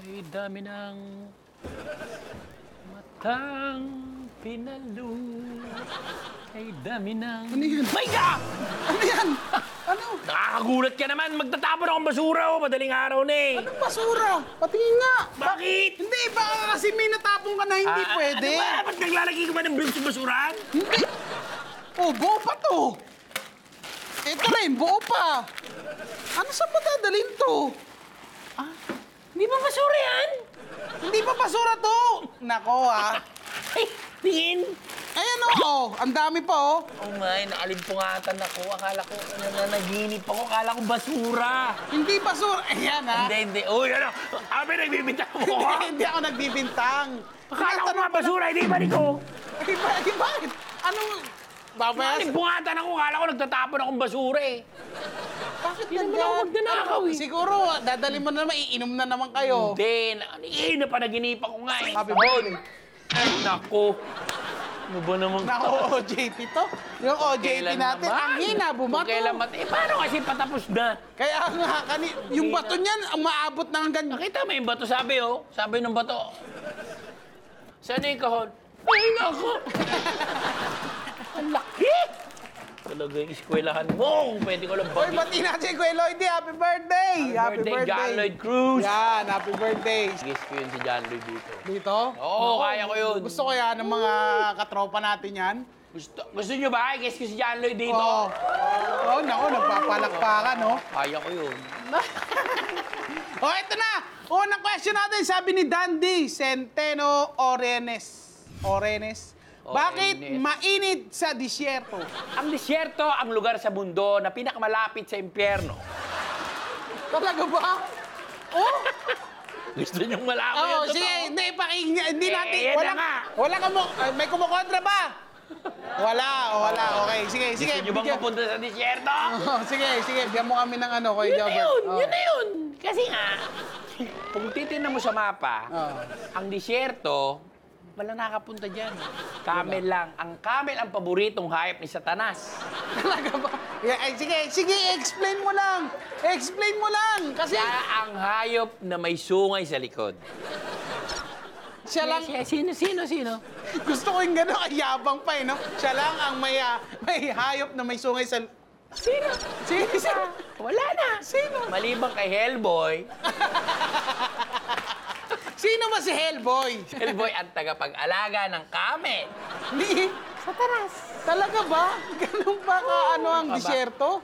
Kay dami ng matang pinalu. Kay dami ng... Ano yan? My God! Ano yan? Ano? Nakakagulat ka naman. Magtatapon akong basura oh. Madaling araw na eh. Anong basura? Patingin nga. Bakit? Hindi, baka kasi may natapong ka na hindi Ah, pwede. Ano ba? Ba't naglalagay ka ba ng bilog sa basurahan? Hindi. Oh, buo pa to. Ito rin, buo pa. Ano mo dadalhin to? Hindi ba basura yan? Hindi pa basura to. Nako ah. Ay, tingin. Ayan oh, oh. Ang dami pa oh. Oh my, naalimpungatan ako. Akala ko, nananaginip ako. Akala ko basura. Hindi basura. Ayan ah. Hindi, hindi. Uy, ano? Abi, nagbibintang mo ko. hindi ako nagbibintang. Akala ko mga basura, hindi ba ko? Eh, ba- eh, bakit? Anong... Babaya, Naalimpungatan ako. Akala ko nagtatapon akong basura eh. Bakit Hindi naman nandyan? ako magnanakaw eh. Siguro, dadalhin mo na naman, iinom na naman kayo. Hindi, na- na pa naginipan ko nga eh. Happy birthday. Ay, naku. Ano ba naman? Nako, OJT to. Yung OJT Kailan natin, naman? ang hina, bumato. Kung Kailan mat... Eh, paano kasi patapos na? Kaya nga, kani, yung bato niyan, ang maabot na hanggang... Nakita mo yung bato, sabi oh. Sabi ng bato. Saan na yung kahon? Ay, naku. Ang laki. Talaga yung eskwelahan mo. Pwede ko lang Hoy, bagay. bati natin si Kuya Lloyd, eh. happy birthday! Happy birthday, John Lloyd Cruz. Yan, happy birthday. Guess ko yun si John Lloyd dito. Dito? Oo, kaya ko yun. Gusto ko yan ng mga katropa natin yan. Gusto, gusto nyo ba? Guess ko si John Lloyd dito. Oo. Oh, nako, nagpapalakpakan, no? Kaya ko yun. Oh, ito na! Unang question natin, sabi ni Dandy Centeno Orenes. Orenes. Bakit Orenes. mainit sa disyerto? Ang disyerto ang lugar sa mundo na pinakamalapit sa impyerno. Talaga ba? Oh, Gusto nyong malaman Oo, yung totoo? sige, hindi, pakinggan, hindi Eh, natin, yan na wala, nga. wala ka mo, ay, may kumukontra ba? Wala, oh, wala, okay, sige, sige. Gusto nyo bang bigyan- mapunta sa disyerto? Oh, sige, sige, bigyan mo kami ng ano, Kuya Yun na Jobert. yun, Oh. yun na yun. Kasi nga, kung titignan mo sa mapa, Oh. ang disyerto, wala nakapunta dyan. Camel lang. Ang camel ang paboritong hayop ni Satanas. Talaga ba? Yeah, ay, sige, sige, explain mo lang. Explain mo lang. Kasi Siya ang hayop na may sungay sa likod. siya lang, Siya- Sino, sino, sino? gusto ko yung gano'n, ayabang pa eh, no? Siya lang ang may, ah, may hayop na may sungay sa... Sino? Sige. Wala na. Sino? Maliban kay Hellboy, Sino ba si Hellboy? Hellboy ang tagapag-alaga ng camel. Ni... Satanas. Talaga ba? Ganun ba ka ano ang Aba. disyerto?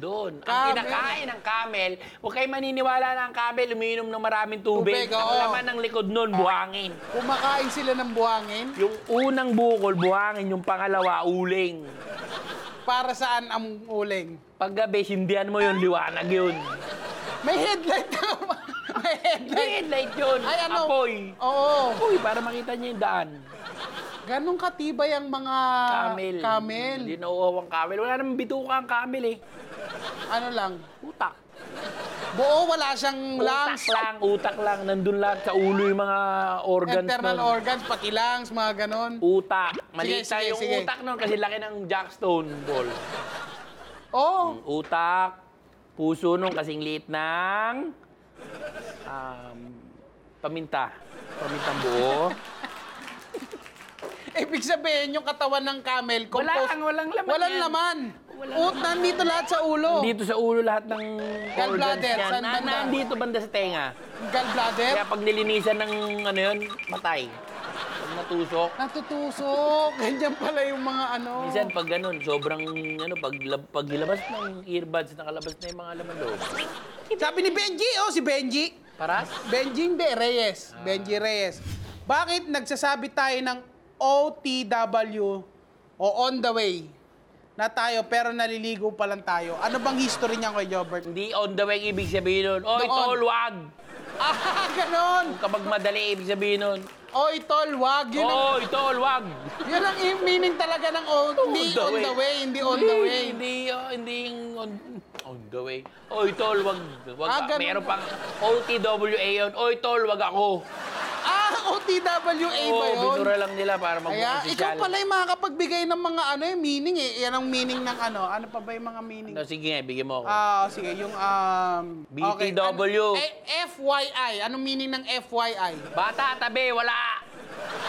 Doon. Ang Camel. kinakain ng camel, huwag kayo maniniwala na ang camel umiinom ng maraming tubig. Tubig, oo. Ang laman ng likod nun, buhangin. Kumakain sila ng buhangin. Yung unang bukol, buhangin. Yung pangalawa, uling. Para saan ang uling? Paggabi, sindihan mo yun, liwanag yun. May headlight na May headlight yun. Ay, ano? Apoy. Oo. Apoy, para makita niyo yung daan. Ganong katibay ang mga Camel. camel. Hindi nauuwang camel. Wala namang bituka ang camel eh. Ano lang? Utak. Buo, wala siyang Utak lungs. lang, utak lang. Nandun lahat sa ulo yung mga organs Internal nun. organs, pati lungs, mga ganon. Utak. Maliit sige, yung sige. utak nun kasi laki ng jackstone ball. Oh, Utak, puso nung kasing liit ng um, paminta. Pamintang buo. ibig sabihin yung katawan ng camel, Wala composed- lang, walang laman Walang yan. laman. Walang Ut, nandito lahat sa ulo. Dito sa ulo lahat ng Gallbladder, organs yan. saan Na, banda? nandito banda sa tenga. Gallbladder. Kaya pag nilinisan ng ano yun, matay. Natusok. Natutusok. Ganyan pala yung mga ano. Minsan pag ganun, sobrang ano, pag, pag ilabas ng earbuds, nakalabas na yung mga laman loob. Sabi ni Benji, oh si Benji. Paras? Benji hindi, Reyes. Benji Reyes. Bakit nagsasabi tayo ng OTW o on the way? na tayo pero naliligo pa lang tayo. Ano bang history niya kay Jobert? Hindi on the way ibig sabihin nun. Oy, Doon. tol, wag. Ah, ganon! Kapag madali ibig sabihin nun. Oy, tol, wag. Yun ang, Oy, tol, wag. yun ang i- meaning talaga ng on, hindi the on way. the way, hindi on the way. Hindi, oh, hindi yung on, on the way. Oy, tol, wag. wag Ah, ganun Meron pang OTWA yun. Oy, tol, wag ako. Ah, OTWA ba Oo, yun? binura lang nila para Kaya, magmukhang ikaw sosyal. pala yung makakapagbigay ng mga ano yung meaning eh. Yan ang meaning ng ano. Ano pa ba yung mga meaning? No, sige nga, bigyan mo ako. Ah, sige, yung um okay, BTW. ano- eh, FYI. Anong meaning ng FYI? Bata, tabi, wala.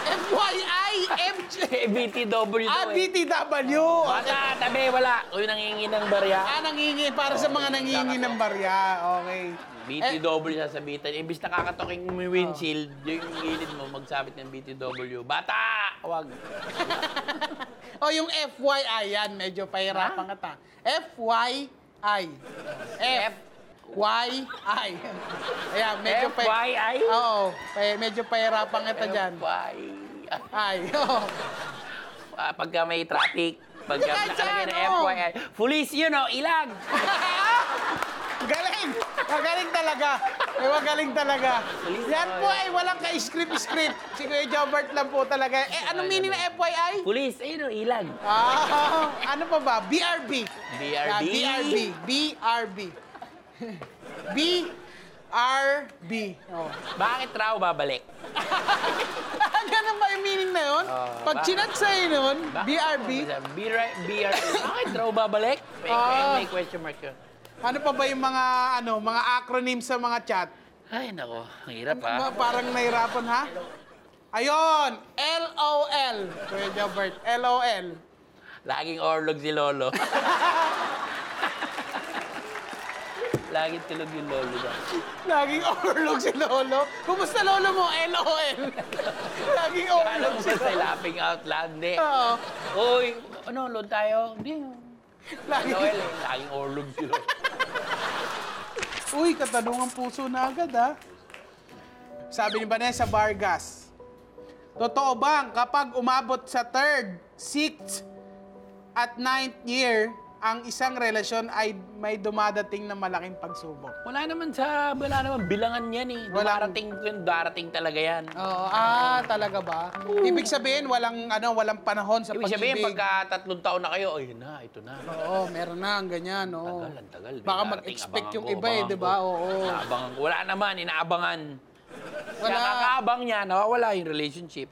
FYI, MJ. Eh, BTW Ah, daw eh. BTW. Bata, tabi, wala. Uy, nangingi ng barya. Ah, nangingi para sa mga nangingi ng barya. Okay. BTW sasabitan. Imbis nakakatoking may windshield, yung gilid mo, magsabit ng BTW. Bata! Wag. O yung FYI, yan. Medyo pahirapan ka ta. FYI. F. Y-I. Ayan, medyo pa... FYI? Oo. medyo pahirapan kita dyan. Why? Ay, oo. Ah, pagka may traffic, pagka nakalagay na. FYI. Police yun, oh, ilag! Galing! Magaling talaga. Eh, magaling talaga. Yan po ay walang ka-script-script. Si Kuya Jobert lang po talaga. Eh, anong meaning ng FYI? Police, ayun, oh, ilag. Ah, ano pa ba? BRB. BRB. Yan, BRB. BRB. BRB. Oh. Bakit raw babalik? Ganun ba yung meaning na yun? Ah, Pag ba- chinat sa'yo nun, Bakit BRB, BRB. BRB. Bakit raw babalik? May, Ah. may question mark yun. Ano pa ba yung mga ano mga acronym sa mga chat? Ay, nako. Ang hirap, ha? Ba- Parang nahirapan ha? Ayun! LOL. Kuya Jobert, LOL. Laging orlog si Lolo. Laging tulog yung Lolo niya. Laging overlook si Lolo. Kumusta Lolo mo? LOL. Laging Alam overlook mo si ba sa Lolo. laughing out loud? Hindi. Oo. Uy, ano, load tayo? Hindi. Lagi. Noel. Laging orlog si Lolo. Uy, katanungan puso na agad ha. Sabi ni Vanessa Vargas, Totoo bang kapag umabot sa third, sixth, at ninth year, ang isang relasyon ay may dumadating na malaking pagsubok? Wala naman sa, wala naman bilangan yan eh. Wala- Darating yun, darating talaga yan. Oo, ah, talaga ba? Ibig sabihin, walang, ano, walang panahon sa Ibig pag-ibig. sabihin, pagka tatlong taon na kayo, ay na, ito na. Oo, meron na, ang ganyan, oo. Tagal, ang tagal. May Baka darating, mag-expect abangan yung ko, iba eh, abangan di ba? ko. Oo. Inaabangan ko. Wala naman, inaabangan. Wala. Kaya kakaabang niya, nawawala yung relationship.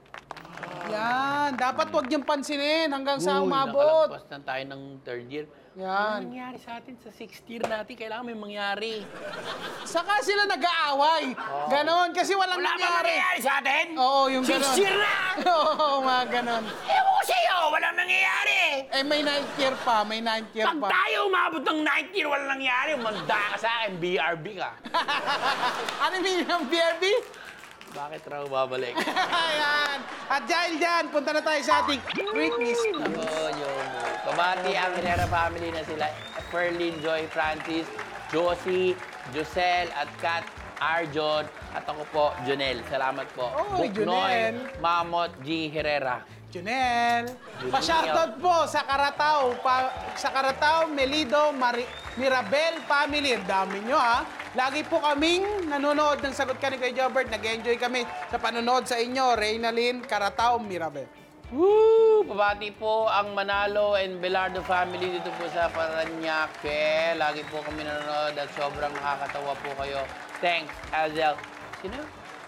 Yan, dapat wag niyang pansinin hanggang sa Uy, umabot. nakalagpas na tayo ng third year. Ano Yan. nangyari sa atin sa sixth year natin? Kailangan may mangyari. Saka sila nag-aaway. Ganon, kasi walang Wala ba nangyari. mangyayari sa atin? Oo, yung Sixth ganon. year na! Oo, mga ganon. Ewan ko sa'yo, walang nangyayari! Eh, may ninth year pa, may ninth year Pag pa. tayo umabot ng ninth year, walang nangyari, umanda ka sa akin, BRB ka. ano meaning ng BRB? Bakit raw babalik? Ayan. At dahil dyan, punta na tayo sa ating Britney Spears. Oo, yun. Pabati ang Herrera family na sila, Ferlin, Joy, Francis, Josie, Josel, at Kat, Arjon, at ako po, Jonel. Salamat po. Oy, Buknoy, Jonel. Mamot, G. Herrera. Junel. Pa-shoutout po sa Karataw, pa, sa Karataw, Melido, Mari, Mirabel family. Ang dami nyo ha. Lagi po kaming nanonood ng Sagot Ka ni Kuya Jobert. Nag-enjoy kami sa panonood sa inyo. Reynalyn, Karataw, Mirabel. Woo! Pabati po ang Manalo and Belardo family dito po sa Paranaque. Lagi po kami nanonood at sobrang nakakatawa po kayo. Thanks, Azel. Sino?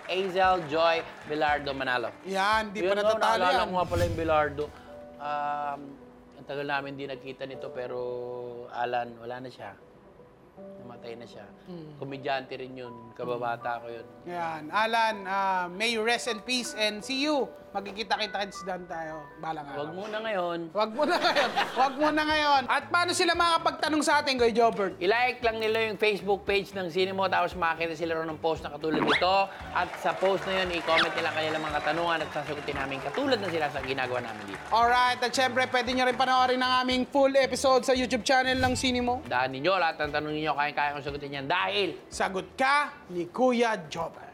Azel Joy Belardo Manalo. Yan, di Yun, pa no, natatalo naalala yan. ko nga pala yung Belardo. Um, ang tagal namin di nagkita nito pero Alan, wala na siya. Namatay na siya. Hmm. Komedyante rin yun. Kababata ko yun. Yan. Alan, ah, may you rest in peace and see you. Magkikita-kita kids doon tayo. Balang araw. Huwag muna ngayon. Wag mo na ngayon. Wag mo na ngayon. At paano sila makapagtanong sa atin, Kuya Jobert? I-like lang nila yung Facebook page ng Cinemo tapos makakita sila ron ng post na katulad nito. At sa post na yun, i-comment nila kanilang mga katanungan at sasagutin namin katulad na sila sa ginagawa namin dito. Alright, at syempre, pwede nyo rin panoorin ang aming full episode sa YouTube channel ng Sinimo. Daan ninyo, lahat ng tanong ninyo, kaya-kaya kong sagutin yan dahil Sagot ka ni Kuya Jobert.